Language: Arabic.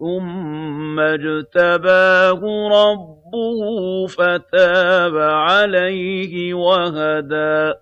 ثُمَّ اجْتَبَاهُ رَبُّهُ فَتَابَ عَلَيْهِ وَهَدَىٰ.